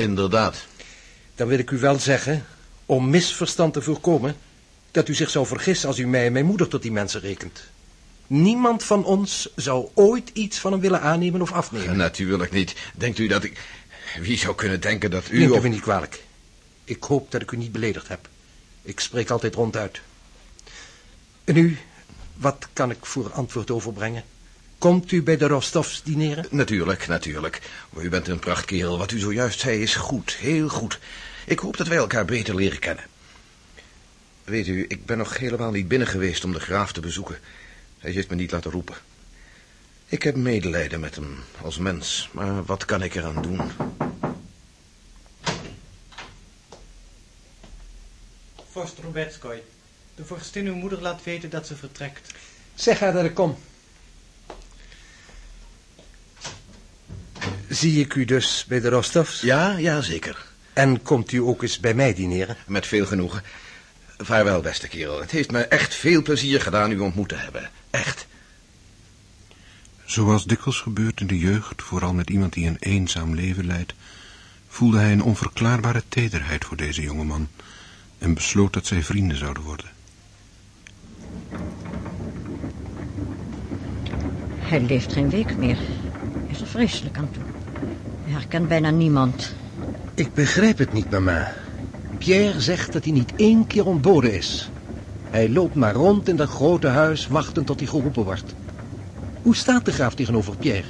Inderdaad. Dan wil ik u wel zeggen, om misverstand te voorkomen, dat u zich zou vergissen als u mij en mijn moeder tot die mensen rekent. Niemand van ons zou ooit iets van hem willen aannemen of afnemen. Natuurlijk niet. Denkt u dat ik... Wie zou kunnen denken dat u... Neemt u of- me niet kwalijk. Ik hoop dat ik u niet beledigd heb. Ik spreek altijd ronduit. En u, wat kan ik voor antwoord overbrengen? Komt u bij de Rostovs dineren? Natuurlijk, natuurlijk. Maar u bent een prachtkerel. Wat u zojuist zei is goed, heel goed. Ik hoop dat wij elkaar beter leren kennen. Weet u, ik ben nog helemaal niet binnen geweest om de graaf te bezoeken. Hij heeft me niet laten roepen. Ik heb medelijden met hem als mens, maar wat kan ik eraan doen? Vorst Robertskoy, de vorstin uw moeder laat weten dat ze vertrekt. Zeg haar dat ik kom. Zie ik u dus bij de Rostovs? Ja, ja, zeker. En komt u ook eens bij mij dineren? Met veel genoegen. Vaarwel, beste kerel. Het heeft me echt veel plezier gedaan u ontmoet te hebben. Echt. Zoals dikwijls gebeurt in de jeugd, vooral met iemand die een eenzaam leven leidt, voelde hij een onverklaarbare tederheid voor deze jonge man en besloot dat zij vrienden zouden worden. Hij leeft geen week meer. Hij is er vreselijk aan toe. Hij herkent bijna niemand. Ik begrijp het niet, mama. Pierre zegt dat hij niet één keer ontboden is. Hij loopt maar rond in dat grote huis, wachtend tot hij geroepen wordt. Hoe staat de graaf tegenover Pierre?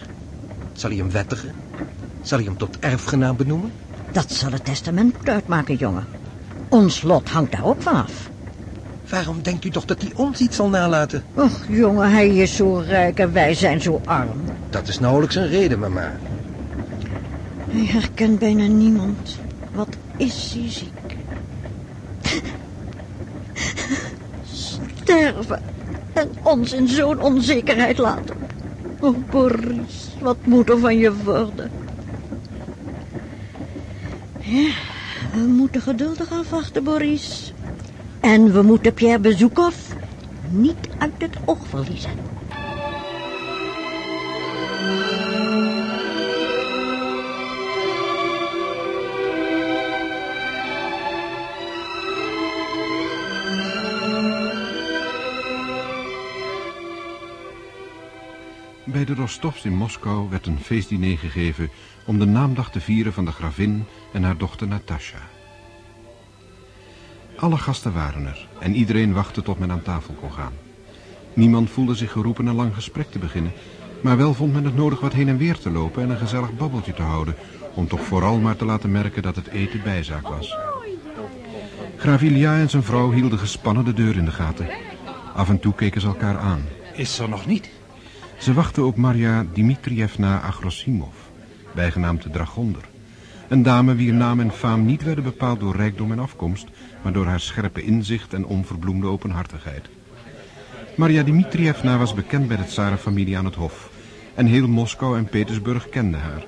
Zal hij hem wettigen? Zal hij hem tot erfgenaam benoemen? Dat zal het testament uitmaken, jongen. Ons lot hangt daar ook vanaf. Waarom denkt u toch dat hij ons iets zal nalaten? Och, jongen, hij is zo rijk en wij zijn zo arm. Dat is nauwelijks een reden, mama. Hij herkent bijna niemand. Wat is hij ziek? Sterven en ons in zo'n onzekerheid laten. Oh, Boris, wat moet er van je worden? Ja, we moeten geduldig afwachten, Boris. En we moeten Pierre Bezoekov niet uit het oog verliezen. Bij de Rostovs in Moskou werd een feestdiner gegeven om de naamdag te vieren van de gravin en haar dochter Natasha. Alle gasten waren er en iedereen wachtte tot men aan tafel kon gaan. Niemand voelde zich geroepen een lang gesprek te beginnen, maar wel vond men het nodig wat heen en weer te lopen en een gezellig babbeltje te houden, om toch vooral maar te laten merken dat het eten bijzaak was. Graaf Ilya en zijn vrouw hielden gespannen de deur in de gaten. Af en toe keken ze elkaar aan. Is er nog niet? Ze wachten op Maria Dimitrievna Agrosimov, bijgenaamd de Dragonder. Een dame wier naam en faam niet werden bepaald door rijkdom en afkomst, maar door haar scherpe inzicht en onverbloemde openhartigheid. Maria Dimitrievna was bekend bij de tsarenfamilie aan het hof. En heel Moskou en Petersburg kenden haar.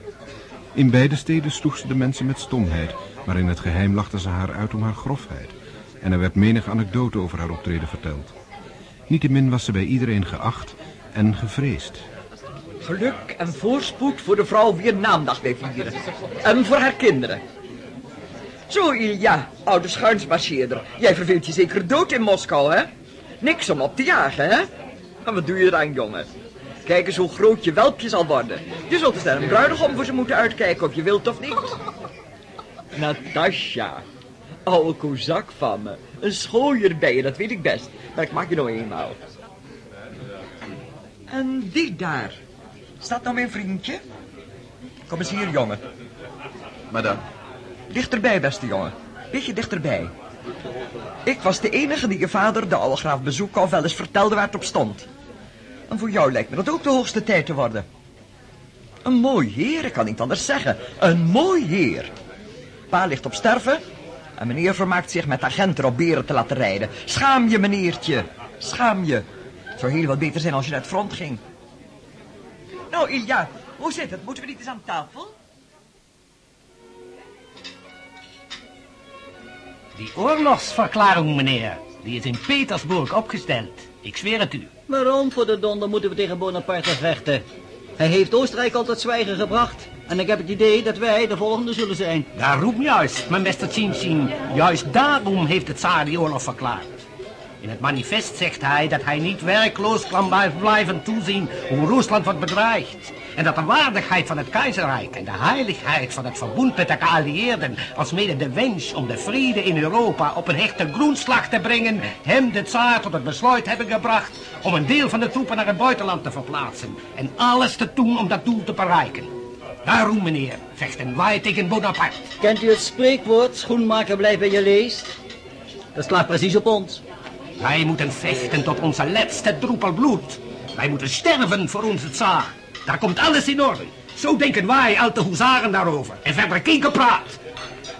In beide steden sloeg ze de mensen met stomheid, maar in het geheim lachte ze haar uit om haar grofheid. En er werd menig anekdote over haar optreden verteld. Niettemin was ze bij iedereen geacht en gevreesd. Geluk en voorspoed voor de vrouw wie een naamdag vieren. En voor haar kinderen. Zo, Ilja, oude schuinsmarcheerder. Jij verveelt je zeker dood in Moskou, hè? Niks om op te jagen, hè? En wat doe je eraan, jongen? Kijk eens hoe groot je welpje zal worden. Je zult eens naar een bruidegom voor ze moeten uitkijken, of je wilt of niet. Natasja, oude kozak van me. Een schooier bij je, dat weet ik best. Maar ik maak je nou eenmaal. En die daar. Staat nou mijn vriendje? Kom eens hier, jongen. Madame. Dichterbij, beste jongen. Beetje dichterbij. Ik was de enige die je vader, de oude graaf Bezoekov, wel eens vertelde waar het op stond. En voor jou lijkt me dat ook de hoogste tijd te worden. Een mooi heer, ik kan niet anders zeggen. Een mooi heer. Pa ligt op sterven en meneer vermaakt zich met agenten op beren te laten rijden. Schaam je, meneertje. Schaam je. Het zou heel wat beter zijn als je naar het front ging. Nou, Ilja, hoe zit het? Moeten we niet eens aan tafel? Die oorlogsverklaring, meneer, die is in Petersburg opgesteld. Ik zweer het u. Waarom voor de donder moeten we tegen Bonaparte vechten? Hij heeft Oostenrijk al tot zwijgen gebracht. En ik heb het idee dat wij de volgende zullen zijn. Daarom juist, mijn beste Chin Juist daarom heeft de tsaar die oorlog verklaard. In het manifest zegt hij dat hij niet werkloos kan blijven toezien hoe Rusland wordt bedreigd. En dat de waardigheid van het keizerrijk en de heiligheid van het verbond met de geallieerden, alsmede de wens om de vrede in Europa op een hechte grondslag te brengen, hem de tsaar tot het besluit hebben gebracht om een deel van de troepen naar het buitenland te verplaatsen en alles te doen om dat doel te bereiken. Daarom, meneer, vechten wij tegen Bonaparte. Kent u het spreekwoord, schoenmaker blijft bij je leest? Dat slaat precies op ons. Wij moeten vechten tot onze laatste droepel bloed. Wij moeten sterven voor onze tsaar. Daar komt alles in orde. Zo denken wij, alte huzaren, daarover. En verder geen gepraat.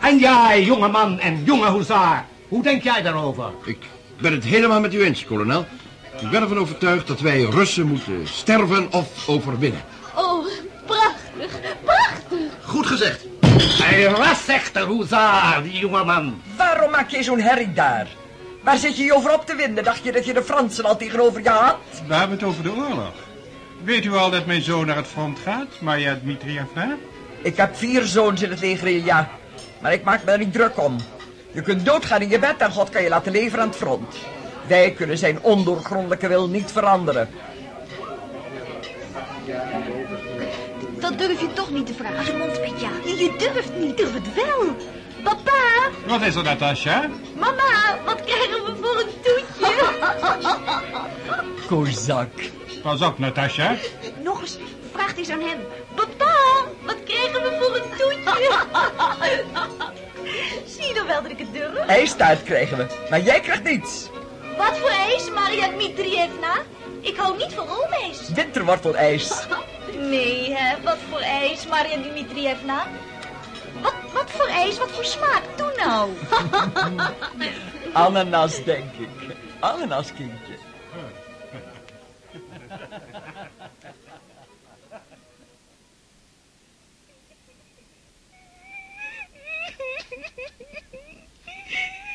En jij, jonge man en jonge huzaar, hoe denk jij daarover? Ik ben het helemaal met u eens, kolonel. Ik ben ervan overtuigd dat wij Russen moeten sterven of overwinnen. Oh, prachtig, prachtig. Goed gezegd. Hij was echt een huzaar, die jonge man. Waarom maak je zo'n herrie daar? Waar zit je je over op te winden? Dacht je dat je de Fransen al tegenover je had? We hebben het over de oorlog. Weet u al dat mijn zoon naar het front gaat, Marja Dmitrievna? Ik heb vier zoons in het leger, ja. Maar ik maak me er niet druk om. Je kunt doodgaan in je bed en God kan je laten leven aan het front. Wij kunnen zijn ondoorgrondelijke wil niet veranderen. Dat durf je toch niet te vragen. Je mond met ja. Je durft niet. Durf het wel. Papa. Wat is er, Natasja? Mama, wat krijgen we voor een toetje? Kozak. Pas op, Natasja. Nog eens, vraagt eens aan hem. Papa, wat krijgen we voor een toetje? Zie je dan wel dat ik het durf? IJstaart krijgen we, maar jij krijgt niets. Wat voor ijs, Maria Dmitrievna? Ik hou niet van roomijs. Winterwortelijs. Nee, hè? Wat voor ijs, Maria Dmitrievna? Wat, wat voor ijs, wat voor smaak? Doe nou. Ananas, denk ik. Ananas, kindje.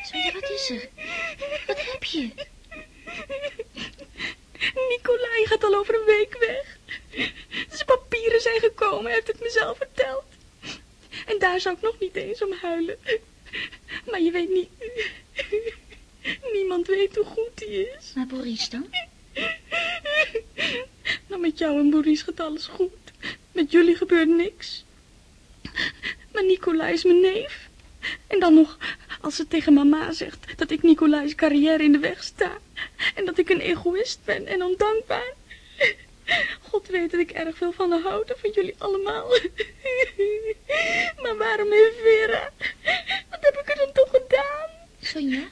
Sonja, wat is er? Wat heb je? Nicolai gaat al over een week weg. Zijn papieren zijn gekomen, hij heeft het mezelf. En daar zou ik nog niet eens om huilen. Maar je weet niet... Niemand weet hoe goed hij is. Maar Boris dan? Nou, met jou en Boris gaat alles goed. Met jullie gebeurt niks. Maar Nicolai is mijn neef. En dan nog, als ze tegen mama zegt dat ik Nicolai's carrière in de weg sta. En dat ik een egoïst ben en ondankbaar. God weet dat ik erg veel van haar houd, van jullie allemaal. Maar waarom heeft Vera? Wat heb ik er dan toch gedaan? Sonja,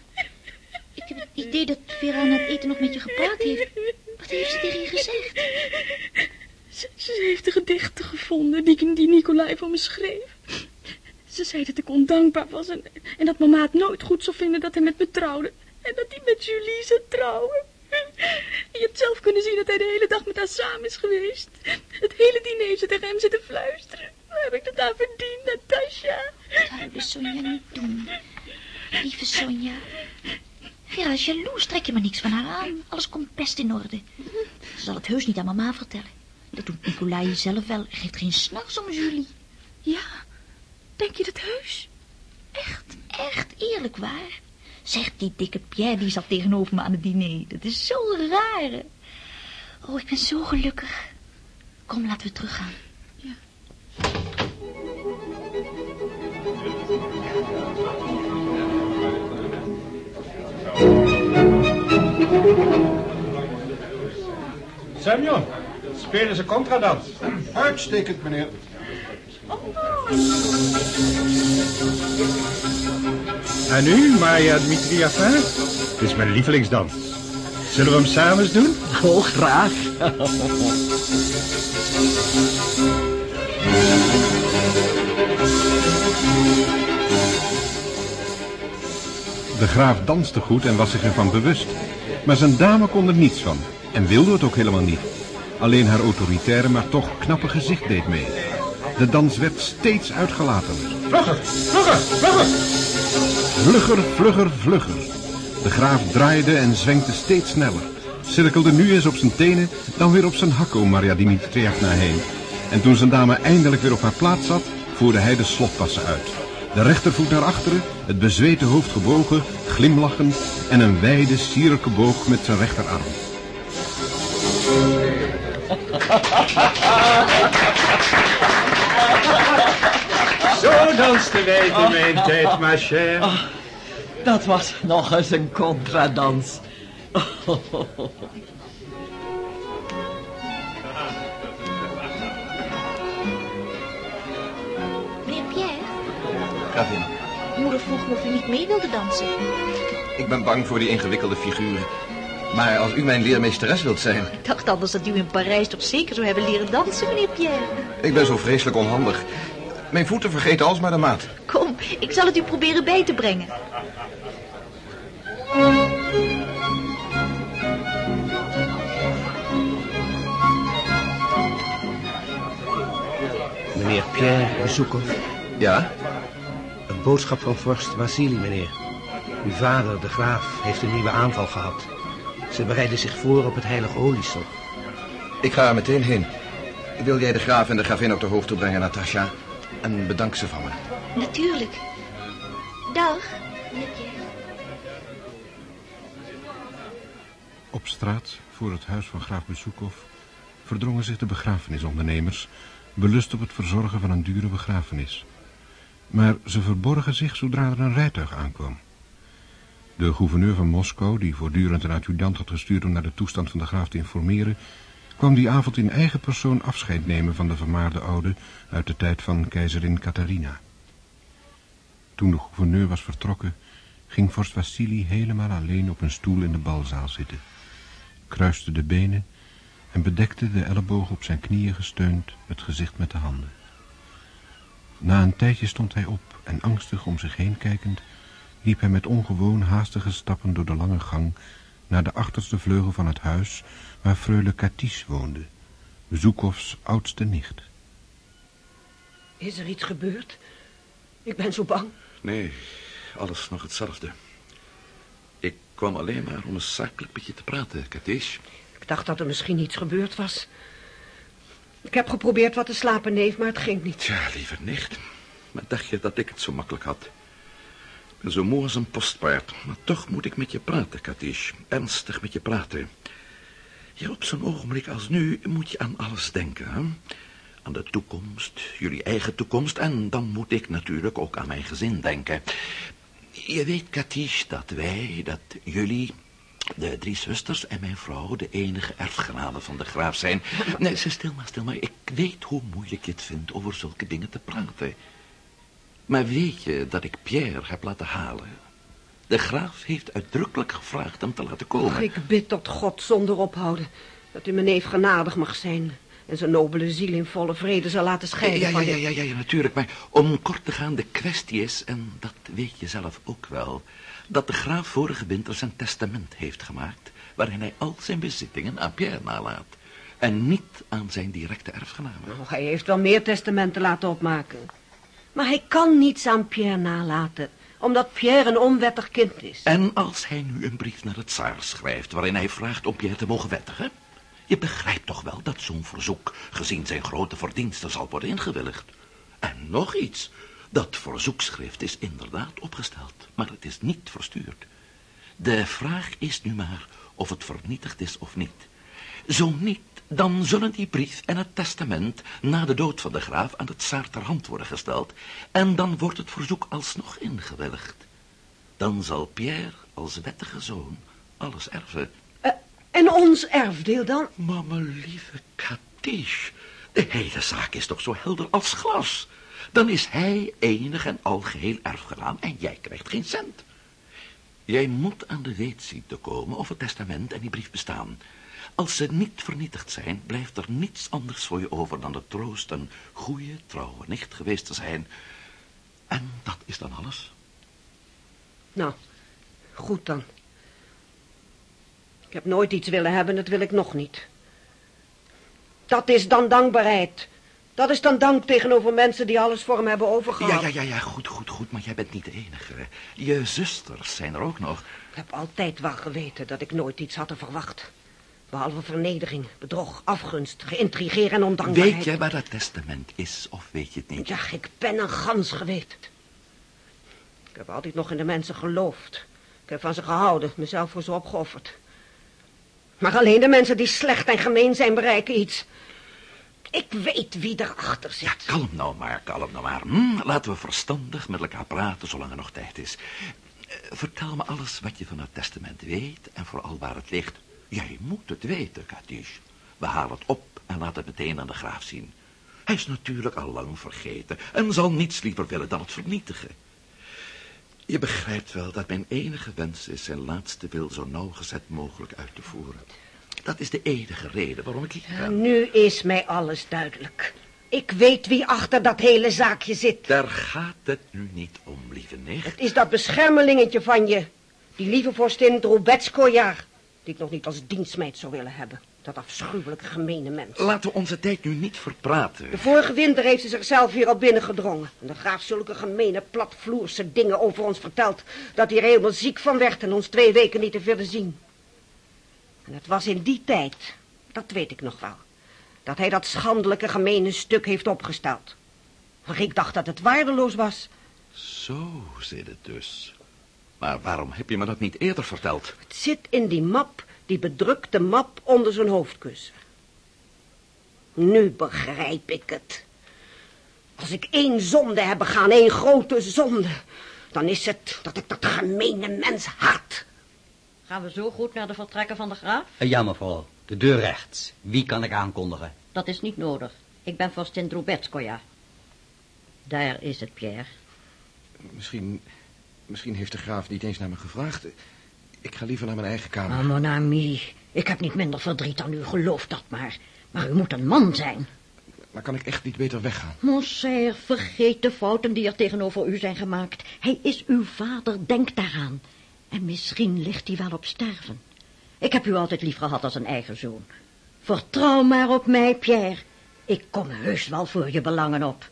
ik heb het idee dat Vera na het eten nog met je gepraat heeft. Wat heeft ze tegen je gezegd? Ze, ze heeft de gedichten gevonden die, die Nicolai voor me schreef. Ze zei dat ik ondankbaar was en, en dat mama het nooit goed zou vinden dat hij met me trouwde. En dat hij met Julie zou trouwen. Je hebt zelf kunnen zien dat hij de hele dag met haar samen is geweest. Het hele diner heeft ze tegen hem zitten fluisteren. Waar heb ik dat aan verdiend, Natasja? Huilen, Sonja, niet doen. Lieve Sonja. Vera is jaloers, trek je maar niks van haar aan. Alles komt best in orde. Ze zal het heus niet aan mama vertellen. Dat doet Nicolai zelf wel. Geeft geen s'nachts om Julie. Ja, denk je dat heus? Echt, echt eerlijk waar. Zegt die dikke Pierre, die zat tegenover me aan het diner. Dat is zo raar. Oh, ik ben zo gelukkig. Kom, laten we teruggaan. Ja. Samuel, spelen ze contradans? Uitstekend, meneer. En nu, Marja Dmitrievna? Het is mijn lievelingsdans. Zullen we hem samen eens doen? Oh, graag. De graaf danste goed en was zich ervan bewust. Maar zijn dame kon er niets van. En wilde het ook helemaal niet. Alleen haar autoritaire, maar toch knappe gezicht deed mee. De dans werd steeds uitgelatener. Vlugger, vlugger, vlugger! Vlugger, vlugger, vlugger. De graaf draaide en zwenkte steeds sneller. Cirkelde nu eens op zijn tenen, dan weer op zijn hakken om Maria Dimitrievna heen. En toen zijn dame eindelijk weer op haar plaats zat, voerde hij de slotpassen uit. De rechtervoet naar achteren, het bezweten hoofd gebogen, glimlachend en een wijde, sierlijke boog met zijn rechterarm. Zo dansten wij in mijn tijd, ma chère. Ah, dat was nog eens een contradans. Meneer Pierre, Gravin, moeder vroeg me of u niet mee wilde dansen. ik ben bang voor die ingewikkelde figuren. Maar als u mijn leermeesteres wilt zijn... Ik dacht anders dat u in Parijs toch zeker zou hebben leren dansen, meneer Pierre. Ik ben zo vreselijk onhandig. Mijn voeten vergeten alsmaar de maat. Kom, ik zal het u proberen bij te brengen. Meneer Pierre Bezoekov. Ja? Een boodschap van vorst Wassili, meneer. Uw vader, de graaf, heeft een nieuwe aanval gehad. Ze bereiden zich voor op het heilige oliestof. Ik ga er meteen heen. Wil jij de graaf en de gravin op de hoogte brengen, Natasha? En bedank ze van me. Natuurlijk. Dag. Op straat, voor het huis van graaf Bezoekov, verdrongen zich de begrafenisondernemers, belust op het verzorgen van een dure begrafenis. Maar ze verborgen zich zodra er een rijtuig aankwam. De gouverneur van Moskou, die voortdurend een adjudant had gestuurd om naar de toestand van de graaf te informeren, kwam die avond in eigen persoon afscheid nemen van de vermaarde oude uit de tijd van keizerin Catharina. Toen de gouverneur was vertrokken, ging vorst Vassili helemaal alleen op een stoel in de balzaal zitten, kruiste de benen en bedekte de elleboog op zijn knieën gesteund het gezicht met de handen. Na een tijdje stond hij op en angstig om zich heen kijkend, liep hij met ongewoon haastige stappen door de lange gang naar de achterste vleugel van het huis waar freule Katis woonde, Bezoekovs oudste nicht. Is er iets gebeurd? Ik ben zo bang. Nee, alles nog hetzelfde. Ik kwam alleen maar om eens zakelijk met je te praten, Katish. Ik dacht dat er misschien iets gebeurd was. Ik heb geprobeerd wat te slapen, neef, maar het ging niet. Tja, lieve nicht. Maar dacht je dat ik het zo makkelijk had? Ik ben zo moe als een postpaard. Maar toch moet ik met je praten, Katish. Ernstig met je praten. Ja, op zo'n ogenblik als nu moet je aan alles denken, hè? Aan de toekomst, jullie eigen toekomst. En dan moet ik natuurlijk ook aan mijn gezin denken. Je weet, Katish, dat wij, dat jullie, de drie zusters en mijn vrouw de enige erfgenaden van de graaf zijn. Nee, stil maar, stil maar. Ik weet hoe moeilijk je het vindt over zulke dingen te praten. Maar weet je dat ik Pierre heb laten halen? De graaf heeft uitdrukkelijk gevraagd hem te laten komen. Och, ik bid tot God zonder ophouden. Dat u mijn neef genadig mag zijn. En zijn nobele ziel in volle vrede zal laten scheiden Ja, ja, ja, ja, ja, ja, natuurlijk. Maar om kort te gaan, de kwestie is, en dat weet je zelf ook wel... dat de graaf vorige winter zijn testament heeft gemaakt... waarin hij al zijn bezittingen aan Pierre nalaat. En niet aan zijn directe erfgenamen. Och, hij heeft wel meer testamenten laten opmaken. Maar hij kan niets aan Pierre nalaten. Omdat Pierre een onwettig kind is. En als hij nu een brief naar het tsaar schrijft... waarin hij vraagt om Pierre te mogen wettigen... je begrijpt toch wel dat zo'n verzoek... gezien zijn grote verdiensten zal worden ingewilligd. En nog iets... dat verzoekschrift is inderdaad opgesteld... maar het is niet verstuurd. De vraag is nu maar of het vernietigd is of niet. Zo niet, dan zullen die brief en het testament... na de dood van de graaf aan het tsaar ter hand worden gesteld... en dan wordt het verzoek alsnog ingewilligd. Dan zal Pierre als wettige zoon alles erven. Eh, en ons erfdeel dan? Mijn lieve Katish, de hele zaak is toch zo helder als glas. Dan is hij enig en algeheel erfgenaam en jij krijgt geen cent. Jij moet aan de weet zien te komen of het testament en die brief bestaan. Als ze niet vernietigd zijn, blijft er niets anders voor je over dan de troost een goede, trouwe nicht geweest te zijn. En dat is dan alles. Nou, goed dan. Ik heb nooit iets willen hebben, dat wil ik nog niet. Dat is dan dankbaarheid. Dat is dan dank tegenover mensen die alles voor hem hebben overgehad. Ja, ja, ja, ja, goed, goed, goed, maar jij bent niet de enige. Je zusters zijn er ook nog. Ik heb altijd wel geweten dat ik nooit iets had te verwacht. Behalve vernedering, bedrog, afgunst, geïntrigeer en ondankbaarheid. Weet jij waar dat testament is, of weet je het niet? Ja, ik ben een gans geweten. Ik heb altijd nog in de mensen geloofd. Ik heb van ze gehouden, mezelf voor ze opgeofferd. Maar alleen de mensen die slecht en gemeen zijn bereiken iets. Ik weet wie erachter zit. Ja, kalm nou maar, kalm nou maar. Hm, laten we verstandig met elkaar praten zolang er nog tijd is. Eh, vertel me alles wat je van het testament weet en vooral waar het ligt. Jij moet het weten, Katish. We halen het op en laten het meteen aan de graaf zien. Hij is natuurlijk al lang vergeten en zal niets liever willen dan het vernietigen. Je begrijpt wel dat mijn enige wens is zijn laatste wil zo nauwgezet mogelijk uit te voeren. Dat is de enige reden waarom ik hier ben. Nu is mij alles duidelijk. Ik weet wie achter dat hele zaakje zit. Daar gaat het nu niet om, lieve nicht. Het is dat beschermelingetje van je. Die lieve vorstin Drobetskoja. Die ik nog niet als dienstmeid zou willen hebben. Dat afschuwelijke gemene mens. Laten we onze tijd nu niet verpraten. De vorige winter heeft ze zichzelf hier al binnengedrongen. En de graaf zulke gemene, platvloerse dingen over ons verteld... dat hij er helemaal ziek van werd en ons twee weken niet te willen zien. En het was in die tijd, dat weet ik nog wel... dat hij dat schandelijke gemene stuk heeft opgesteld. Maar ik dacht dat het waardeloos was. Zo zit het dus. Maar waarom heb je me dat niet eerder verteld? Het zit in die map, die bedrukte map onder zijn hoofdkussen. Nu begrijp ik het. Als ik één zonde heb begaan, één grote zonde... dan is het dat ik dat gemene mens haat. Gaan we zo goed naar de vertrekken van de graaf? Eh, Ja, mevrouw. De deur rechts. Wie kan ik aankondigen? Dat is niet nodig. Ik ben vorstin Drobetskoja. Daar is het, Pierre. Misschien, misschien heeft de graaf niet eens naar me gevraagd. Ik ga liever naar mijn eigen kamer. Ah, mon ami, ik heb niet minder verdriet dan u, geloof dat maar. Maar u moet een man zijn. Maar kan ik echt niet beter weggaan? Monsieur, vergeet de fouten die er tegenover u zijn gemaakt. Hij is uw vader, denk daaraan. En misschien ligt hij wel op sterven. Ik heb u altijd lief gehad als een eigen zoon. Vertrouw maar op mij, Pierre. Ik kom heus wel voor je belangen op.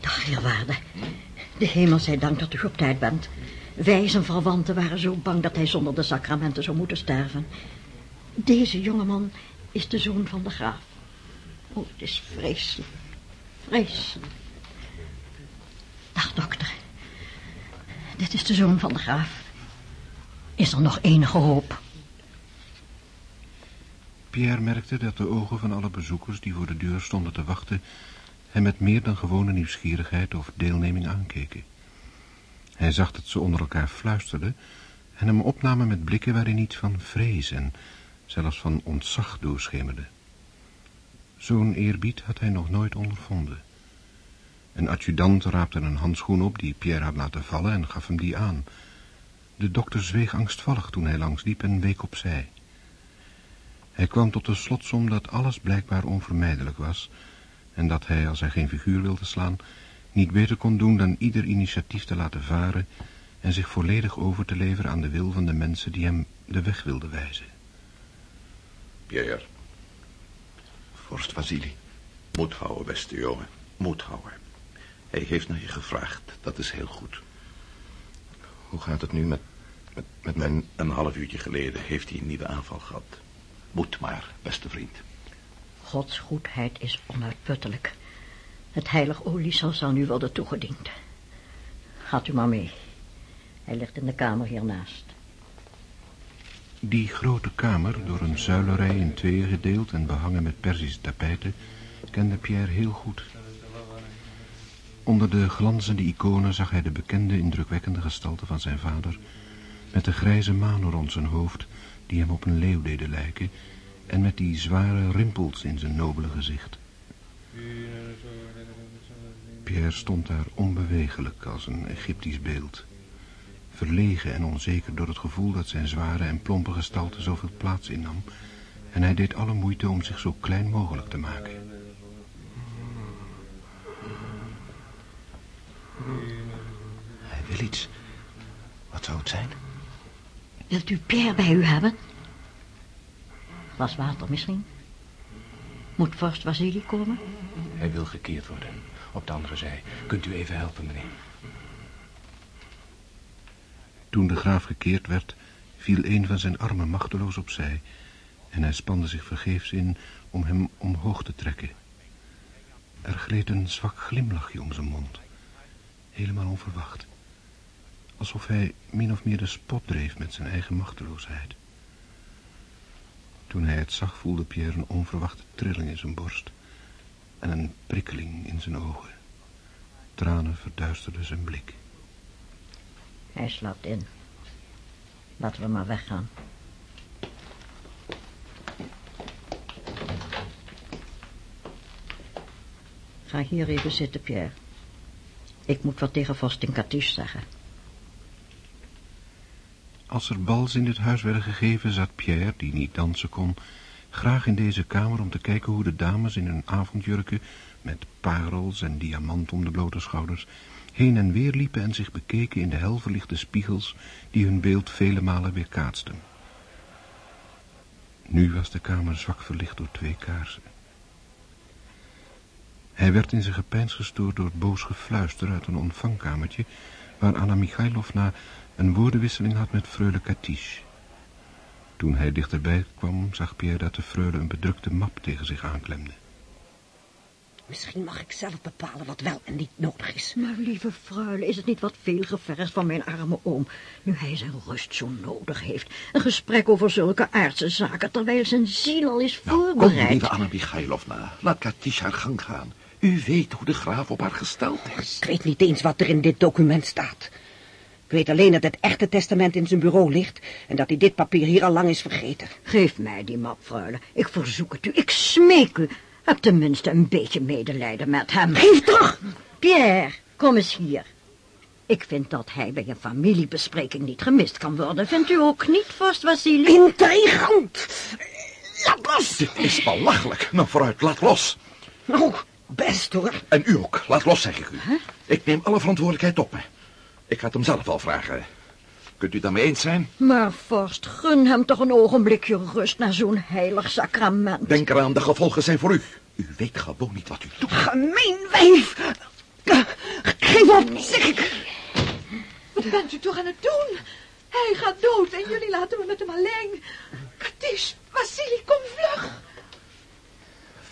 Dag, eerwaarde. De hemel zij dank dat u op tijd bent. Wij, zijn verwanten, waren zo bang dat hij zonder de sacramenten zou moeten sterven. Deze jongeman is de zoon van de graaf. Oh, het is vreselijk. Vreselijk. Dag, dokter. Dit is de zoon van de graaf. Is er nog enige hoop? Pierre merkte dat de ogen van alle bezoekers die voor de deur stonden te wachten... hem met meer dan gewone nieuwsgierigheid of deelneming aankeken. Hij zag dat ze onder elkaar fluisterden... en hem opnamen met blikken waarin iets van vrees en zelfs van ontzag doorschemerde. Zo'n eerbied had hij nog nooit ondervonden. Een adjudant raapte een handschoen op die Pierre had laten vallen en gaf hem die aan. De dokter zweeg angstvallig toen hij langsliep en week opzij. Hij kwam tot de slotsom dat alles blijkbaar onvermijdelijk was... en dat hij, als hij geen figuur wilde slaan... niet beter kon doen dan ieder initiatief te laten varen... en zich volledig over te leveren aan de wil van de mensen die hem de weg wilden wijzen. Pierre. Vorst Vasili. Moed houden, beste jongen. Moed houden. Hij heeft naar je gevraagd. Dat is heel goed. Hoe gaat het nu met, met, met mijn... Een half uurtje geleden heeft hij een nieuwe aanval gehad. Moed maar, beste vriend. Gods goedheid is onuitputtelijk. Het heilig oliesel zal nu worden toegediend. Gaat u maar mee. Hij ligt in de kamer hiernaast. Die grote kamer, door een zuilenrij in tweeën gedeeld en behangen met Perzische tapijten, kende Pierre heel goed. Onder de glanzende iconen zag hij de bekende indrukwekkende gestalte van zijn vader, met de grijze manen rond zijn hoofd, die hem op een leeuw deden lijken, en met die zware rimpels in zijn nobele gezicht. Pierre stond daar onbewegelijk als een Egyptisch beeld. Verlegen en onzeker door het gevoel dat zijn zware en plompe gestalte zoveel plaats innam. En hij deed alle moeite om zich zo klein mogelijk te maken. Hij wil iets. Wat zou het zijn? Wilt u Pierre bij u hebben? Glas water misschien? Moet vorst Vasili komen? Hij wil gekeerd worden. op de andere zij. Kunt u even helpen, meneer? Toen de graaf gekeerd werd, viel een van zijn armen machteloos opzij... en hij spande zich vergeefs in om hem omhoog te trekken. Er gleed een zwak glimlachje om zijn mond. Helemaal onverwacht. Alsof hij min of meer de spot dreef met zijn eigen machteloosheid. Toen hij het zag, voelde Pierre een onverwachte trilling in zijn borst... en een prikkeling in zijn ogen. Tranen verduisterden zijn blik. Hij slaapt in. Laten we maar weggaan. Ga hier even zitten, Pierre. Ik moet wat tegen Vostin Katisch zeggen. Als er bals in dit huis werden gegeven, zat Pierre, die niet dansen kon, graag in deze kamer om te kijken hoe de dames in hun avondjurken, met parels en diamant om de blote schouders, heen en weer liepen en zich bekeken in de helverlichte spiegels die hun beeld vele malen weerkaatsten. Nu was de kamer zwak verlicht door twee kaarsen. Hij werd in zijn gepeins gestoord door het boos gefluister uit een ontvangkamertje, waar Anna Mikhailovna een woordenwisseling had met freule Katisch. Toen hij dichterbij kwam, zag Pierre dat de freule een bedrukte map tegen zich aanklemde. Misschien mag ik zelf bepalen wat wel en niet nodig is. Maar lieve freule, is het niet wat veel gevergd van mijn arme oom... nu hij zijn rust zo nodig heeft? Een gesprek over zulke aardse zaken... terwijl zijn ziel al is Nou, kom, voorbereid. lieve Anna Mikhailovna. Laat Katish haar gang gaan. U weet hoe de graaf op haar gesteld is. Ik weet niet eens wat er in dit document staat. Ik weet alleen dat het echte testament in zijn bureau ligt... en dat hij dit papier hier al lang is vergeten. Geef mij die map, freule. Ik verzoek het u, ik smeek u. Heb tenminste een beetje medelijden met hem. Geef terug! Pierre, kom eens hier. Ik vind dat hij bij een familiebespreking niet gemist kan worden. Vindt u ook niet, Vorst Vassili? Intrigant! Laat los! Dit is belachelijk. Nou, vooruit, laat los. Nou, best hoor. En u ook, laat los, zeg ik u. Ik neem alle verantwoordelijkheid op me. Ik ga het hem zelf wel vragen. Kunt u daarmee eens zijn? Maar vorst, gun hem toch een ogenblikje rust na zo'n heilig sacrament. Denk eraan, de gevolgen zijn voor u. U weet gewoon niet wat u doet. Gemeen wijf! Geef op, zeg ik! Wat bent u toch aan het doen? Hij gaat dood en jullie laten me met hem alleen. Katish, Vassili, kom vlug.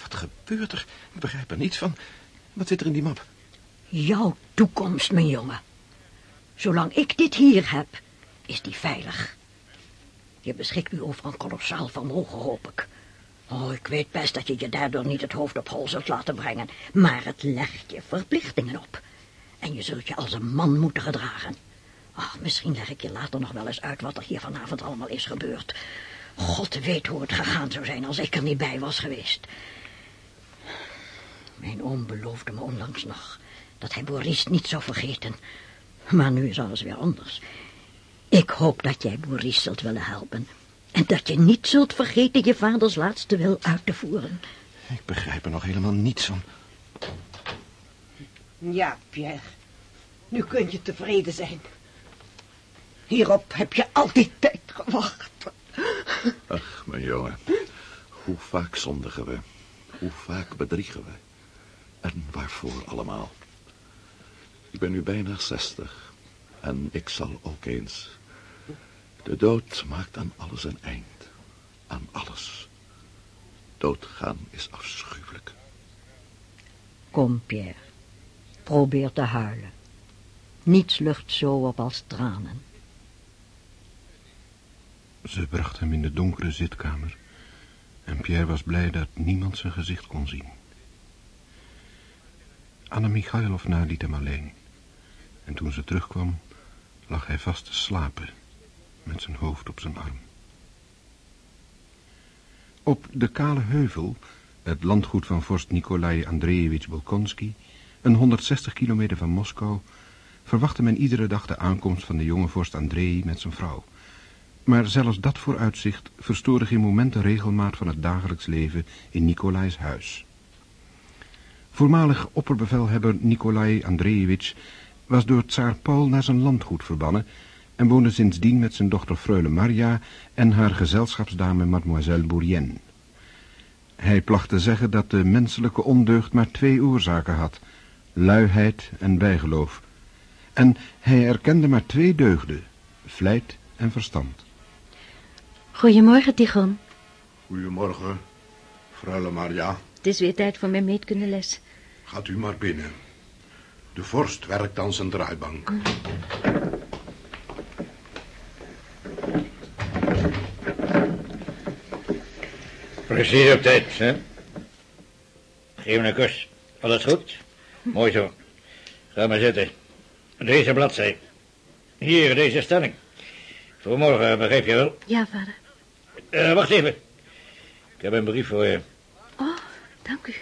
Wat gebeurt er? Ik begrijp er niets van. Wat zit er in die map? Jouw toekomst, mijn jongen. Zolang ik dit hier heb, is die veilig. Je beschikt nu over een kolossaal vermogen, hoop ik. Oh, ik weet best dat je je daardoor niet het hoofd op hol zult laten brengen. Maar het legt je verplichtingen op. En je zult je als een man moeten gedragen. Ach, misschien leg ik je later nog wel eens uit wat er hier vanavond allemaal is gebeurd. God weet hoe het gegaan zou zijn als ik er niet bij was geweest. Mijn oom beloofde me onlangs nog dat hij Boris niet zou vergeten. Maar nu is alles weer anders. Ik hoop dat jij Boris zult willen helpen. En dat je niet zult vergeten je vaders laatste wil uit te voeren. Ik begrijp er nog helemaal niets van. Ja, Pierre. Nu kun je tevreden zijn. Hierop heb je al die tijd gewacht. Ach, mijn jongen. Hoe vaak zondigen we? Hoe vaak bedriegen we? En waarvoor allemaal? Ik ben nu bijna zestig. En ik zal ook eens. De dood maakt aan alles een eind. Aan alles. Doodgaan is afschuwelijk. Kom, Pierre. Probeer te huilen. Niets lucht zo op als tranen. Ze bracht hem in de donkere zitkamer. En Pierre was blij dat niemand zijn gezicht kon zien. Anna Mikhailovna liet hem alleen. En toen ze terugkwam, lag hij vast te slapen, met zijn hoofd op zijn arm. Op de kale heuvel, het landgoed van vorst Nikolai Andreevich Bolkonsky, een 160 kilometer van Moskou, verwachtte men iedere dag de aankomst van de jonge vorst Andrei met zijn vrouw. Maar zelfs dat vooruitzicht verstoorde geen moment de regelmaat van het dagelijks leven in Nikolais huis. Voormalig opperbevelhebber Nikolai Andreevich was door tsaar Paul naar zijn landgoed verbannen en woonde sindsdien met zijn dochter freule Maria en haar gezelschapsdame mademoiselle Bourrienne. Hij placht te zeggen dat de menselijke ondeugd maar twee oorzaken had, luiheid en bijgeloof. En hij erkende maar twee deugden, vlijt en verstand. Goedemorgen, Tigon. Goedemorgen, Freule Maria. Het is weer tijd voor mijn meetkundeles. Gaat u maar binnen. De vorst werkt aan zijn draaibank. Precies op tijd, hè? Geef me een kus. Alles goed? Mooi zo. Ga maar zitten. Deze bladzij. Hier, deze stelling. Voor morgen, begrijp je wel? Ja, vader. Uh, wacht even. Ik heb een brief voor je. Oh, dank u.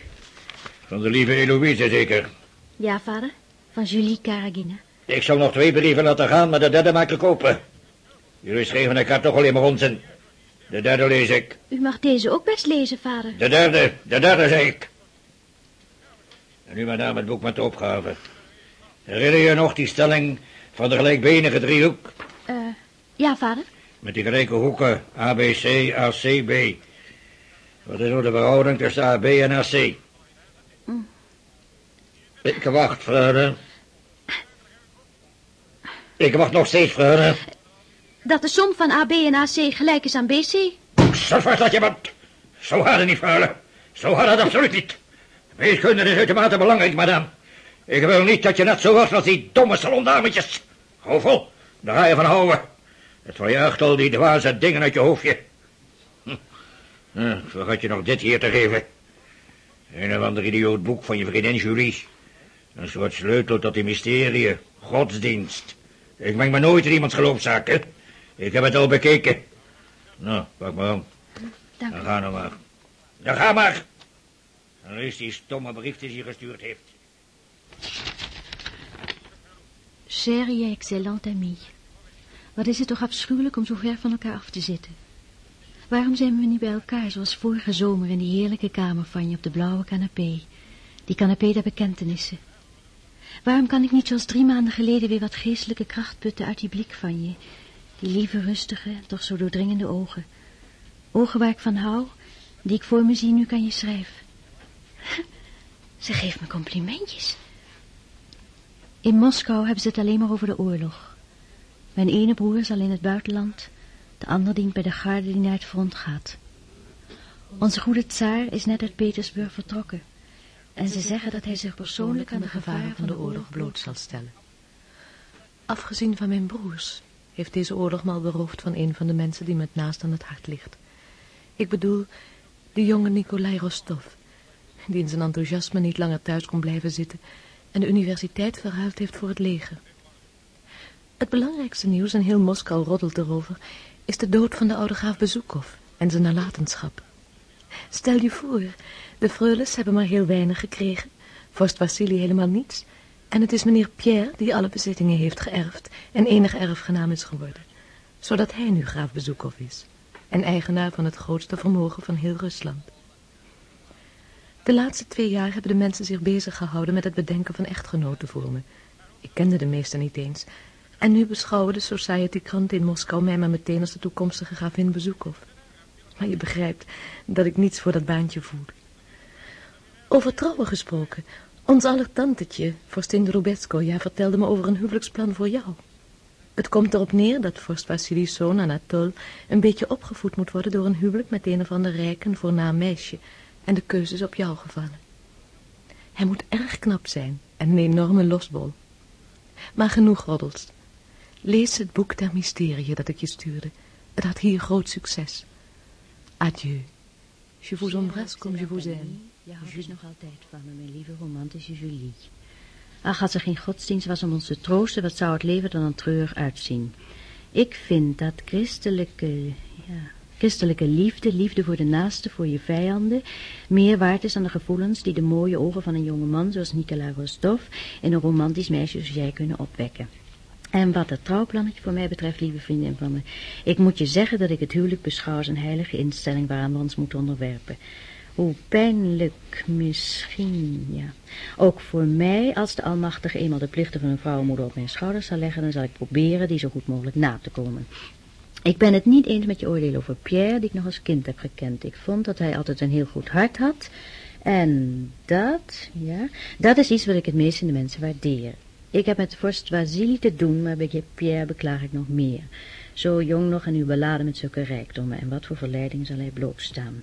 Van de lieve Eloïse, zeker? Ja, vader. Van Julie Karagina. Ik zal nog twee brieven laten gaan, maar de derde maak ik open. Jullie schreven elkaar toch alleen maar onzin. De derde lees ik. U mag deze ook best lezen, vader. De derde, de derde, zei ik. En nu maar met het boek met de opgave. Herinner je nog die stelling van de gelijkbenige driehoek? Eh, uh, ja, vader. Met die gelijke hoeken, ABC, AC, B. Wat is nou de verhouding tussen AB en AC? Mm. Ik wacht, vader. Ik wacht nog steeds, vader. Dat de som van AB en AC gelijk is aan BC. Zo vast dat je bent. Zo gaat het niet, vuile. Zo gaat het absoluut niet. Weeskunde is uitermate belangrijk, madame. Ik wil niet dat je net zo was als die domme salondametjes. Hou vol, daar ga je van houden. Het verjaagt al die dwaze dingen uit je hoofdje. Hm. Vergat je nog dit hier te geven. Een of ander idioot boek van je vriendin Julie. Een soort sleutel tot die mysterie, godsdienst. Ik meng me nooit in iemands geloofszaken. Ik heb het al bekeken. Nou, pak maar om. Dank Dan ga nou maar. Dan ga maar. Dan lees die stomme brief die ze gestuurd heeft. Cher et excellente amie. Wat is het toch afschuwelijk om zo ver van elkaar af te zitten. Waarom zijn we niet bij elkaar zoals vorige zomer in die heerlijke kamer van je op de blauwe canapé. Die canapé der bekentenissen. Waarom kan ik niet zoals drie maanden geleden weer wat geestelijke kracht putten uit die blik van je. Die lieve, rustige, toch zo doordringende ogen. Ogen waar ik van hou, die ik voor me zie nu kan je schrijven. Ze geeft me complimentjes. In Moskou hebben ze het alleen maar over de oorlog. Mijn ene broer is al in het buitenland, de ander dient bij de garde die naar het front gaat. Onze goede tsaar is net uit Petersburg vertrokken. En ze zeggen dat hij zich persoonlijk aan de gevaren van de oorlog bloot zal stellen. Afgezien van mijn broers heeft deze oorlog me al beroofd van een van de mensen die me het naast aan het hart ligt. Ik bedoel, de jonge Nikolai Rostov, die in zijn enthousiasme niet langer thuis kon blijven zitten en de universiteit verhuisd heeft voor het leger. Het belangrijkste nieuws, en heel Moskou roddelt erover, is de dood van de oude graaf Bezukov en zijn nalatenschap. Stel je voor, de freules hebben maar heel weinig gekregen, vorst Vassili helemaal niets, en het is meneer Pierre die alle bezittingen heeft geërfd en enig erfgenaam is geworden, zodat hij nu graaf Bezukov is en eigenaar van het grootste vermogen van heel Rusland. De laatste twee jaar hebben de mensen zich bezig gehouden met het bedenken van echtgenoten voor me. Ik kende de meeste niet eens. En nu beschouwen de Society krant in Moskou mij maar meteen als de toekomstige gravin Bezukov. Maar je begrijpt dat ik niets voor dat baantje voel. Over trouwen gesproken. Ons aller tantetje, vorstin Drubetskoja, vertelde me over een huwelijksplan voor jou. Het komt erop neer dat vorst Vassili's zoon Anatol een beetje opgevoed moet worden door een huwelijk met een of ander rijk en voornaam meisje en de keuze is op jou gevallen. Hij moet erg knap zijn en een enorme losbol. Maar genoeg roddels. Lees het boek der mysterieën dat ik je stuurde. Het had hier groot succes. Adieu. Je vous embrasse comme je vous aime. Je houdt nog altijd van me, mijn lieve romantische Julie. Ach, als er geen godsdienst was om ons te troosten, wat zou het leven dan een treurig uitzien. Ik vind dat christelijke, ja, Christelijke liefde, liefde voor de naaste, voor je vijanden, meer waard is dan de gevoelens die de mooie ogen van een jonge man zoals Nicolas Rostov en een romantisch meisje zoals jij kunnen opwekken. En wat het trouwplannetje voor mij betreft, lieve vriendin van me, ik moet je zeggen dat ik het huwelijk beschouw als een heilige instelling waaraan we ons moeten onderwerpen. Hoe pijnlijk misschien, ja. Ook voor mij, als de Almachtige eenmaal de plichten van een vrouwenmoeder op mijn schouders zal leggen, dan zal ik proberen die zo goed mogelijk na te komen. Ik ben het niet eens met je oordeel over Pierre, die ik nog als kind heb gekend. Ik vond dat hij altijd een heel goed hart had En dat, ja, dat is iets wat ik het meest in de mensen waardeer. Ik heb met vorst Vasili te doen, maar bij Pierre beklaag ik nog meer. Zo jong nog en nu beladen met zulke rijkdommen. En wat voor verleiding zal hij blootstaan.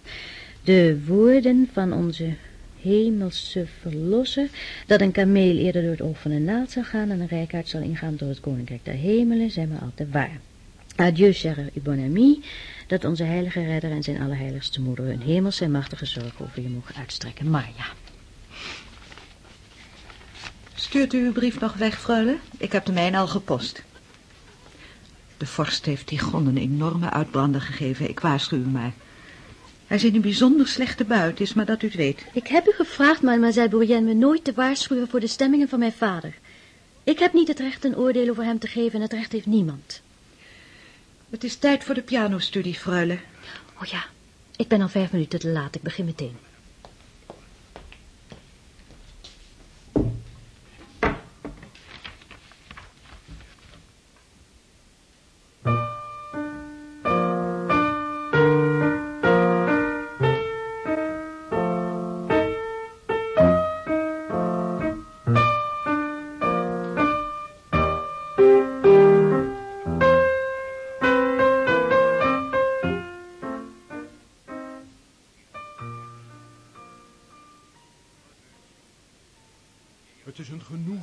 De woorden van onze hemelse verlosser, dat een kameel eerder door het oog van een naald zal gaan en een rijkaard zal ingaan door het koninkrijk der hemelen, zijn we altijd waar. Adieu, chère Ubonami, dat onze heilige redder en zijn allerheiligste moeder hun hemelse en machtige zorg over je mogen uitstrekken. Marja. Stuurt u uw brief nog weg, freule? Ik heb de mijne al gepost. De vorst heeft Tigon een enorme uitbrander gegeven, ik waarschuw u maar. Hij is in een bijzonder slechte buit, is maar dat u het weet. Ik heb u gevraagd, mademoiselle Bourrienne, me nooit te waarschuwen voor de stemmingen van mijn vader. Ik heb niet het recht een oordeel over hem te geven en het recht heeft niemand. Het is tijd voor de pianostudie, freule. Oh ja, ik ben al vijf minuten te laat, ik begin meteen.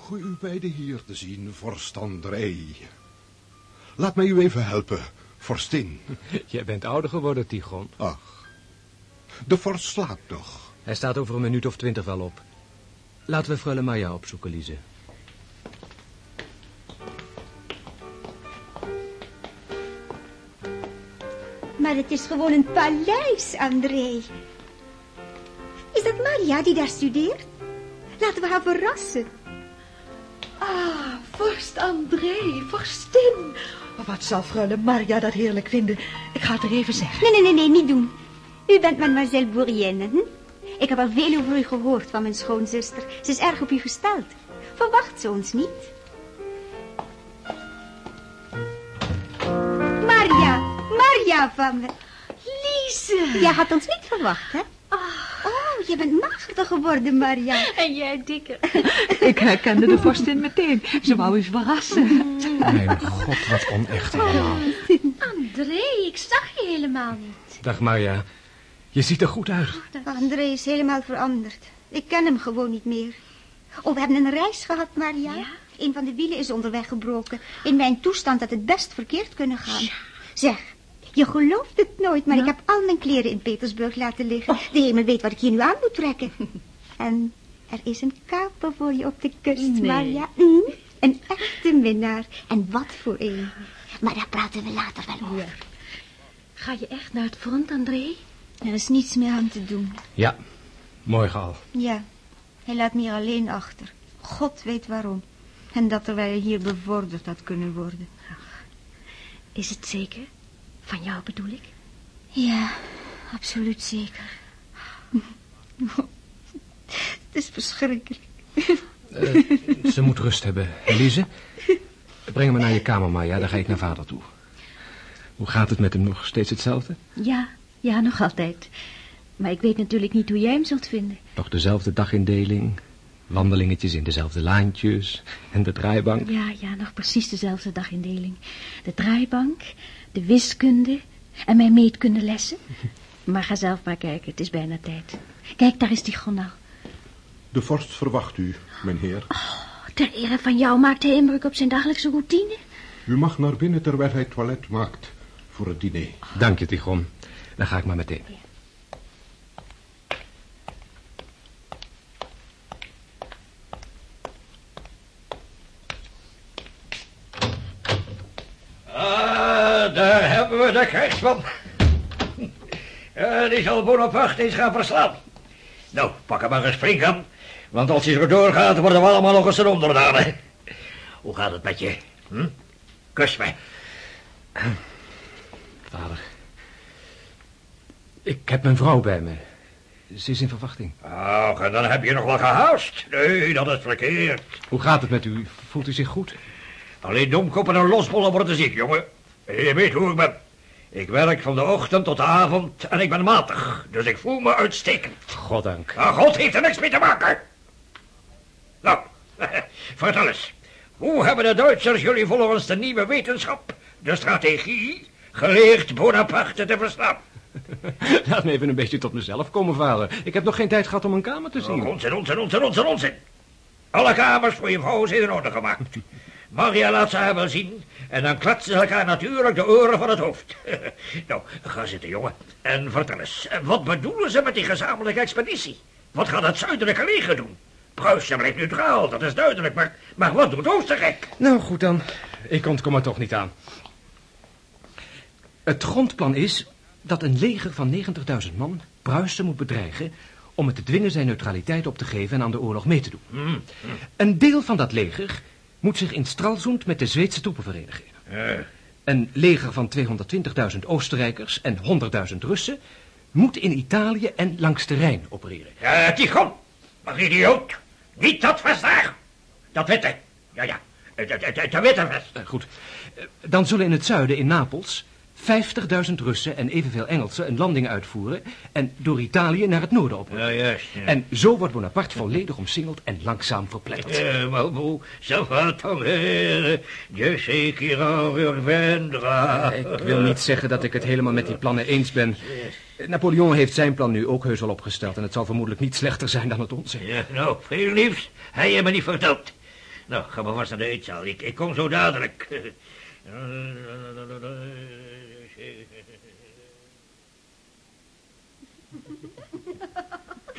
Genoegen u beiden hier te zien, vorst André. Laat mij u even helpen, vorstin. Jij bent ouder geworden, Tigon. Ach, de vorst slaapt nog. Hij staat over een minuut of twintig wel op. Laten we Freule Maya opzoeken, Lise. Maar het is gewoon een paleis, André. Is dat Maria die daar studeert? Laten we haar verrassen. Ah, vorst André, vorstin. Wat zal freule Maria dat heerlijk vinden. Ik ga het er even zeggen. Nee, nee, nee, nee, niet doen. U bent mademoiselle Bourrienne, hm? Ik heb al veel over u gehoord van mijn schoonzuster. Ze is erg op u gesteld. Verwacht ze ons niet? Maria, Maria van me. Lise. Jij had ons niet verwacht, hè? Oh, je bent magerder geworden, Maria. En jij dikker. Ik herkende de vorstin meteen. Ze wou u verrassen. Mijn god, wat onecht allemaal. André, ik zag je helemaal niet. Dag Marja, je ziet er goed uit. André is helemaal veranderd. Ik ken hem gewoon niet meer. Oh, we hebben een reis gehad, Maria. Een van de wielen is onderweg gebroken. In mijn toestand had het best verkeerd kunnen gaan. Zeg, je gelooft het nooit, maar ik heb al mijn kleren in Petersburg laten liggen. De hemel weet wat ik hier nu aan moet trekken. En er is een kaper voor je op de kust, Nee. Maria. Mm, een echte minnaar. En wat voor een. Maar daar praten we later wel over. Ga je echt naar het front, André? Er is niets meer aan te doen. Ja, morgen al. Ja, hij laat me hier alleen achter. God weet waarom. En dat er wij hier bevorderd had kunnen worden. Is het zeker? Van jou bedoel ik? Ja, absoluut zeker. Het is verschrikkelijk. Eh, ze moet rust hebben. Lise, breng me naar je kamer, Marja. Dan ga ik naar vader toe. Hoe gaat het met hem nog? Steeds hetzelfde? Ja, ja, nog altijd. Maar ik weet natuurlijk niet hoe jij hem zult vinden. Nog dezelfde dagindeling, wandelingetjes in dezelfde laantjes en de draaibank. Ja, ja, nog precies dezelfde dagindeling. De draaibank, de wiskunde en mijn meetkundelessen. Maar ga zelf maar kijken, het is bijna tijd. Kijk, daar is die al. De vorst verwacht u, mijn heer. Ter ere van jou maakt hij inbreuk op zijn dagelijkse routine. U mag naar binnen terwijl hij toilet maakt voor het diner. Dank je, Tigon. Dan ga ik maar meteen. Daar hebben we de krijgsman. Die zal Bonaparte eens gaan verslaan. Nou, pak hem maar eens flink aan. Want als hij zo doorgaat, worden we allemaal nog eens een onderdanen. Hoe gaat het met je? Hm? Kus me. Vader, ik heb mijn vrouw bij me. Ze is in verwachting. Ach, en dan heb je nog wel gehaast. Nee, dat is verkeerd. Hoe gaat het met u? Voelt u zich goed? Alleen domkoppen en losbollen worden ziek, jongen. Je weet hoe ik ben. Ik werk van de ochtend tot de avond en ik ben matig. Dus ik voel me uitstekend. Goddank. Maar God heeft er niks mee te maken. Nou, vertel eens. Hoe hebben de Duitsers jullie volgens de nieuwe wetenschap, de strategie, geleerd Bonaparte te verslaan? Laat me even een beetje tot mezelf komen, vader. Ik heb nog geen tijd gehad om een kamer te zien. Oh, onzin, onzin, onzin, onzin, onzin. Alle kamers voor je vrouw zijn in orde gemaakt. Maria laat ze haar wel zien. En dan kletsen ze elkaar natuurlijk de oren van het hoofd. nou, ga zitten, jongen. En vertel eens, wat bedoelen ze met die gezamenlijke expeditie? Wat gaat het zuidelijke leger doen? Pruisen blijft neutraal, dat is duidelijk. Maar, maar wat doet Oostenrijk? Nou, goed dan. Ik ontkom er toch niet aan. Het grondplan is dat een leger van 90.000 man Pruisen moet bedreigen om het te dwingen zijn neutraliteit op te geven en aan de oorlog mee te doen. Hmm. Een deel van dat leger moet zich in Stralsund met de Zweedse troepen verenigen. Een leger van 220.000 Oostenrijkers en 100.000 Russen moet in Italië en langs de Rijn opereren. Ja, Tichon, maar idioot. Niet dat vestdagen. Dat witte. Ja, ja. Het, het witte vest. Eh, goed. Eh, Dan zullen in het zuiden, in Napels, 50.000 Russen en evenveel Engelsen een landing uitvoeren en door Italië naar het noorden op. Ja, juist. Ja. En zo wordt Bonaparte volledig omsingeld en langzaam verpletterd. Eh, maar hoe, zo gaat dan weer. Je zeker. Ik wil niet zeggen dat ik het helemaal met die plannen eens ben. Napoleon heeft zijn plan nu ook heus al opgesteld... en het zal vermoedelijk niet slechter zijn dan het onze. Ja, nou, veel liefs. Hij heeft me niet verteld. Nou, ga maar vast naar de eetzaal. Ik, ik kom zo dadelijk.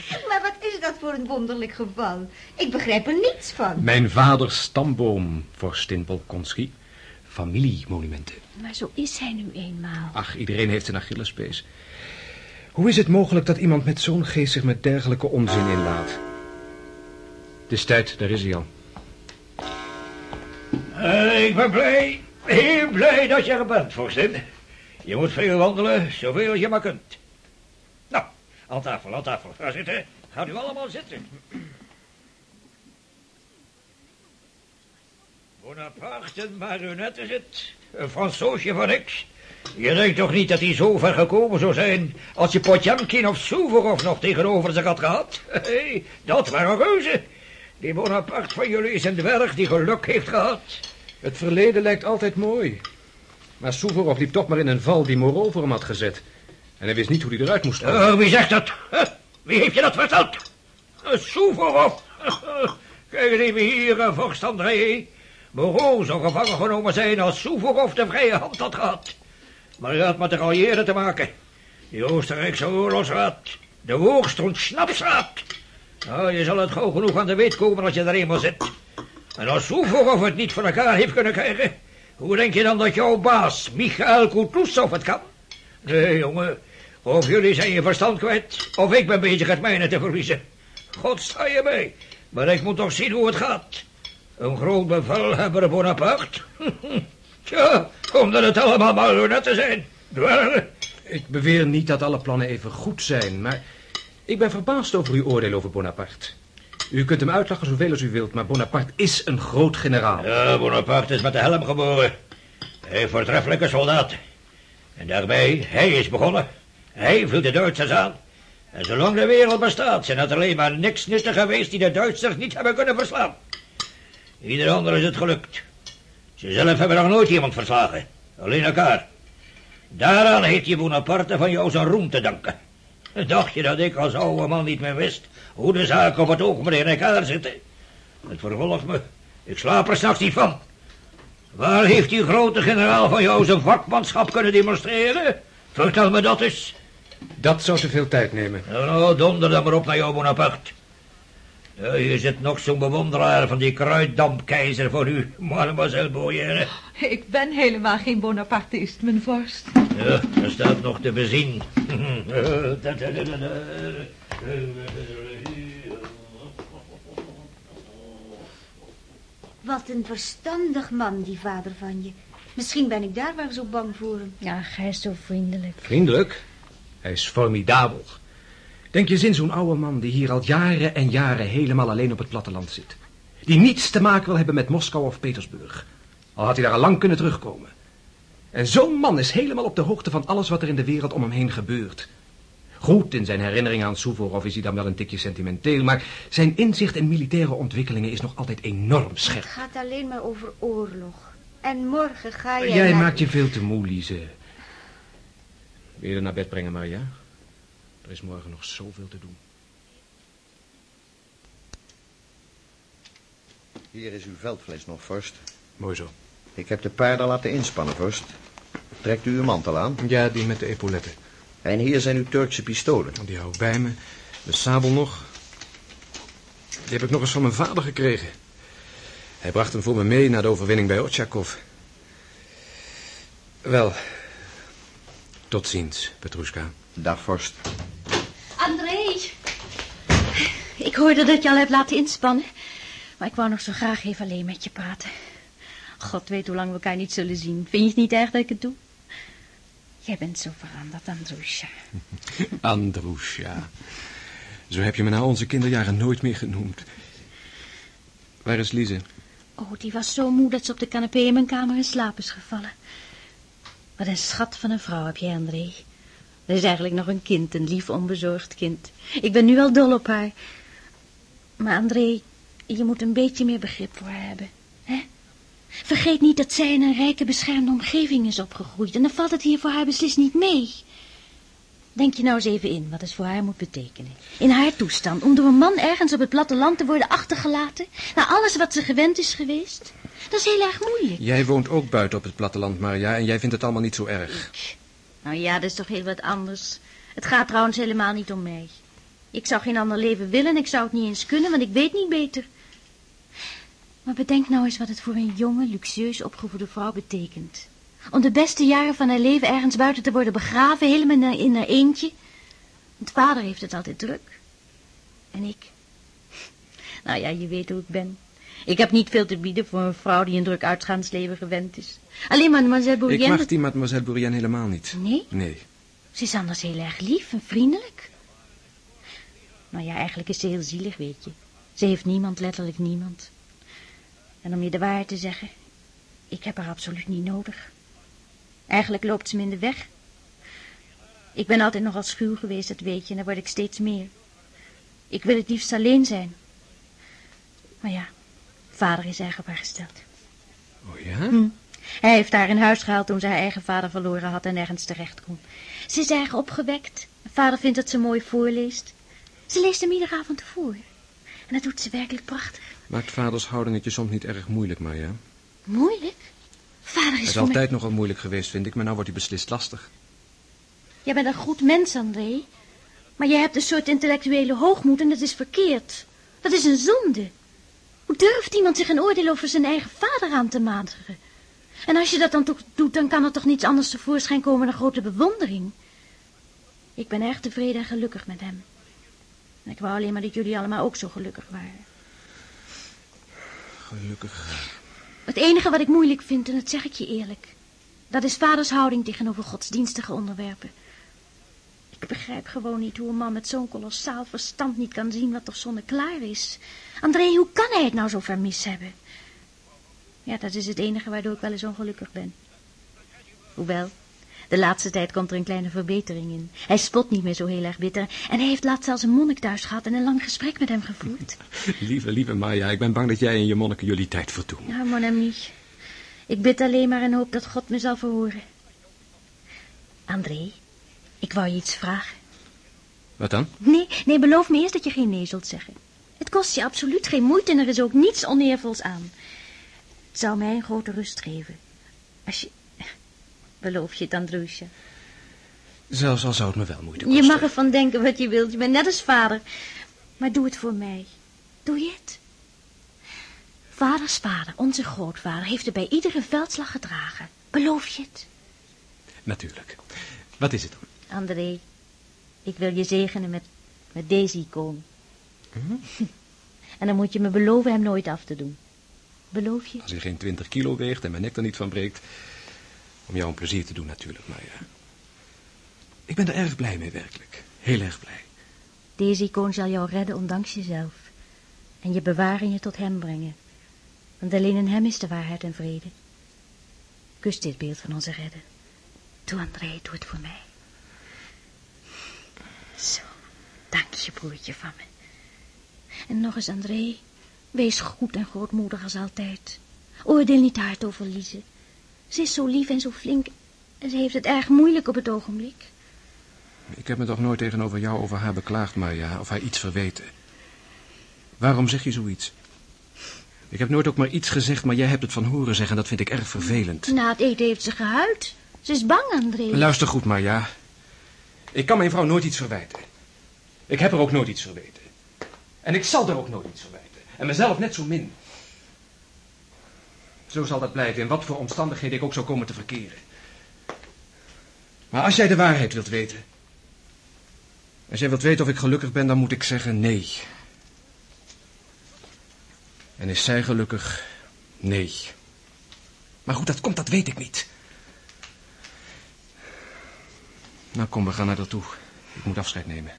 Maar wat is dat voor een wonderlijk geval? Ik begrijp er niets van. Mijn vaders stamboom, vorstin Volkonski. Familiemonumenten. Maar zo is hij nu eenmaal. Ach, iedereen heeft een Achillespees. Hoe is het mogelijk dat iemand met zo'n geest zich met dergelijke onzin inlaat? Het is tijd, daar is hij al. Eh, ik ben blij, heel blij dat je er bent, vorstin. Je moet veel wandelen, zoveel als je maar kunt. Aan tafel, aan tafel. Ga zitten. Gaat u allemaal zitten. Bonaparte, een marionet is het. Een Fransoosje van niks. Je denkt toch niet dat hij zo ver gekomen zou zijn... als je Potjankin of Suvorov nog tegenover zich had gehad? Hey, dat waren reuzen. Die Bonaparte van jullie is een dwerg die geluk heeft gehad. Het verleden lijkt altijd mooi. Maar Suvorov liep toch maar in een val die Moreau voor hem had gezet. En hij wist niet hoe hij eruit moest. Oh, wie zegt dat? Wie heeft je dat verteld? Uh, Suvorov. Kijk eens even hier, vorst André. Moreau zou gevangen genomen zijn als Suvorov de vrije hand had gehad. Maar hij had met de Galliëren te maken. Die Oostenrijkse oorlogsraad. De Woogstond Snapsraad. Nou, je zal het gauw genoeg aan de weet komen als je er eenmaal zit. En als Suvorov het niet voor elkaar heeft kunnen krijgen... hoe denk je dan dat jouw baas, Michael Kutuzov, het kan? Nee, jongen. Of jullie zijn je verstand kwijt, of ik ben bezig het mijne te verliezen. God sta je mee. Maar ik moet toch zien hoe het gaat. Een groot bevelhebber Bonaparte. Tja, omdat het allemaal marionetten zijn. Dwergen. Ik beweer niet dat alle plannen even goed zijn, maar... ik ben verbaasd over uw oordeel over Bonaparte. U kunt hem uitlachen zoveel als u wilt, maar Bonaparte is een groot generaal. Ja, Bonaparte is met de helm geboren. Hij is voortreffelijke soldaat. En daarbij, hij is begonnen. Hij viel de Duitsers aan. En zolang de wereld bestaat, zijn het alleen maar niks nuttig geweest die de Duitsers niet hebben kunnen verslaan. Ieder ander is het gelukt. Ze zelf hebben nog nooit iemand verslagen. Alleen elkaar. Daaraan heeft je Bonaparte van jou zijn roem te danken. Dacht je dat ik als oude man niet meer wist hoe de zaken op het ogenblik in elkaar zitten? Het vervolgt me. Ik slaap er s'nachts niet van. Waar heeft die grote generaal van jou zijn vakmanschap kunnen demonstreren? Vertel me dat eens. Dat zou te veel tijd nemen. Nou, nou, donder dan maar op naar jou, Bonaparte. Ja, hier zit nog zo'n bewonderaar van die kruiddampkeizer voor u, mademoiselle Boyère. Ik ben helemaal geen Bonapartist, mijn vorst. Ja, dat staat nog te bezien. Wat een verstandig man, die vader van je. Misschien ben ik daar wel zo bang voor hem. Ja, hij is zo vriendelijk. Vriendelijk? Hij is formidabel. Denk je eens in zo'n oude man die hier al jaren en jaren helemaal alleen op het platteland zit. Die niets te maken wil hebben met Moskou of Petersburg. Al had hij daar al lang kunnen terugkomen. En zo'n man is helemaal op de hoogte van alles wat er in de wereld om hem heen gebeurt. Goed, in zijn herinnering aan Suvorov is hij dan wel een tikje sentimenteel, maar zijn inzicht in militaire ontwikkelingen is nog altijd enorm scherp. Het gaat alleen maar over oorlog. En morgen ga je... Jij naar- maakt je veel te moe, Lise. Wil je er naar bed brengen, Maria? Er is morgen nog zoveel te doen. Hier is uw veldvlees nog, vorst. Mooi zo. Ik heb de paarden laten inspannen, vorst. Trekt u uw mantel aan? Ja, die met de epauletten. En hier zijn uw Turkse pistolen. Die hou ik bij me. De sabel nog. Die heb ik nog eens van mijn vader gekregen. Hij bracht hem voor me mee naar de overwinning bij Otjakov. Wel, tot ziens, Petrushka. Dag, vorst. André! Ik hoorde dat je al hebt laten inspannen. Maar ik wou nog zo graag even alleen met je praten. God weet hoe lang we elkaar niet zullen zien. Vind je het niet erg dat ik het doe? Jij bent zo veranderd, Androesja. Androesja. Zo heb je me na onze kinderjaren nooit meer genoemd. Waar is Lise? Oh, die was zo moe dat ze op de canapé in mijn kamer in slaap is gevallen. Wat een schat van een vrouw heb jij, André. Dat is eigenlijk nog een kind, een lief onbezorgd kind. Ik ben nu wel dol op haar. Maar André, je moet een beetje meer begrip voor haar hebben. Hè? Vergeet niet dat zij in een rijke beschermde omgeving is opgegroeid. En dan valt het hier voor haar beslist niet mee. Denk je nou eens even in wat het voor haar moet betekenen. In haar toestand, om door een man ergens op het platteland te worden achtergelaten... na alles wat ze gewend is geweest. Dat is heel erg moeilijk. Jij woont ook buiten op het platteland, Maria, en jij vindt het allemaal niet zo erg. Nou ja, dat is toch heel wat anders. Het gaat trouwens helemaal niet om mij. Ik zou geen ander leven willen, ik zou het niet eens kunnen, want ik weet niet beter. Maar bedenk nou eens wat het voor een jonge, luxueus opgevoede vrouw betekent. Om de beste jaren van haar leven ergens buiten te worden begraven, helemaal in haar- eentje. Want vader heeft het altijd druk. En ik? Nou ja, je weet hoe ik ben. Ik heb niet veel te bieden voor een vrouw die een druk uitgaansleven gewend is. Alleen mademoiselle Ik Bourrienne... mag die mademoiselle Bourrienne helemaal niet. Nee? Nee. Ze is anders heel erg lief en vriendelijk. Nou ja, eigenlijk is ze heel zielig, weet je. Ze heeft niemand, letterlijk niemand. En om je de waarheid te zeggen, ik heb haar absoluut niet nodig. Eigenlijk loopt ze me in de weg. Ik ben altijd nogal schuw geweest, dat weet je, en daar word ik steeds meer. Ik wil het liefst alleen zijn. Maar ja, vader is erg op haar gesteld. Oh ja? Hm. Hij heeft haar in huis gehaald toen ze haar eigen vader verloren had en nergens terecht kon. Ze is erg opgewekt. Vader vindt dat ze mooi voorleest. Ze leest hem iedere avond voor. En dat doet ze werkelijk prachtig. Maakt vaders houding het je soms niet erg moeilijk, Maria? Moeilijk? Vader is, Hij is mij- altijd nogal moeilijk geweest, vind ik, maar nou wordt hij beslist lastig. Jij bent een goed mens, André. Maar jij hebt een soort intellectuele hoogmoed en dat is verkeerd. Dat is een zonde. Hoe durft iemand zich een oordeel over zijn eigen vader aan te matigen? En als je dat dan toch doet, dan kan er toch niets anders tevoorschijn komen dan grote bewondering. Ik ben erg tevreden en gelukkig met hem. En ik wou alleen maar dat jullie allemaal ook zo gelukkig waren. Gelukkig. Het enige wat ik moeilijk vind, en dat zeg ik je eerlijk, dat is vaders houding tegenover godsdienstige onderwerpen. Ik begrijp gewoon niet hoe een man met zo'n kolossaal verstand niet kan zien wat toch zonneklaar is. André, hoe kan hij het nou zo ver mis hebben? Ja, dat is het enige waardoor ik wel eens ongelukkig ben. Hoewel, de laatste tijd komt er een kleine verbetering in. Hij spot niet meer zo heel erg bitter. En hij heeft laatst zelfs een monnik thuis gehad en een lang gesprek met hem gevoerd. Lieve, lieve Maria, ik ben bang dat jij en je monniken jullie tijd verdoen. Nou, mon ami. Ik bid alleen maar en hoop dat God me zal verhoren. André, ik wou je iets vragen. Wat dan? Nee, nee, beloof me eerst dat je geen nee zult zeggen. Het kost je absoluut geen moeite en er is ook niets oneervols aan. Het zou mij een grote rust geven. Als je... Beloof je het, Androesje? Zelfs al zou het me wel moeite Je kosten. mag ervan denken wat je wilt. Je bent net als vader. Maar doe het voor mij. Doe je het? Vaders vader, onze grootvader, heeft het bij iedere veldslag gedragen. Beloof je het? Natuurlijk. Wat is het dan? André, ik wil je zegenen met, met deze icoon. En dan moet je me beloven hem nooit af te doen. Beloof je? Als hij geen 20 kilo weegt en mijn nek er niet van breekt. Om jou een plezier te doen natuurlijk, Maria. Ik ben er erg blij mee, werkelijk. Heel erg blij. Deze icoon zal jou redden ondanks jezelf. En je bewaren je tot hem brengen. Want alleen in hem is de waarheid en vrede. Kus dit beeld van onze redder. Doe, André, doe het voor mij. Zo, dank je, broertje van me. En nog eens, André, wees goed en grootmoedig als altijd. Oordeel niet hard over Lize. Ze is zo lief en zo flink en ze heeft het erg moeilijk op het ogenblik. Ik heb me toch nooit tegenover jou over haar beklaagd, Maria, of haar iets verweten. Waarom zeg je zoiets? Ik heb nooit ook maar iets gezegd, maar jij hebt het van horen zeggen en dat vind ik erg vervelend. Na het eten heeft ze gehuild. Ze is bang, André. Luister goed, Maria. Ik kan mijn vrouw nooit iets verwijten. Ik heb er ook nooit iets verweten. En ik zal er ook nooit iets verwijten. En mezelf net zo min. Zo zal dat blijven, in wat voor omstandigheden ik ook zou komen te verkeren. Maar als jij de waarheid wilt weten... Als jij wilt weten of ik gelukkig ben, dan moet ik zeggen nee. En is zij gelukkig? Nee. Maar hoe dat komt, dat weet ik niet. Nou kom, we gaan naar toe. Ik moet afscheid nemen.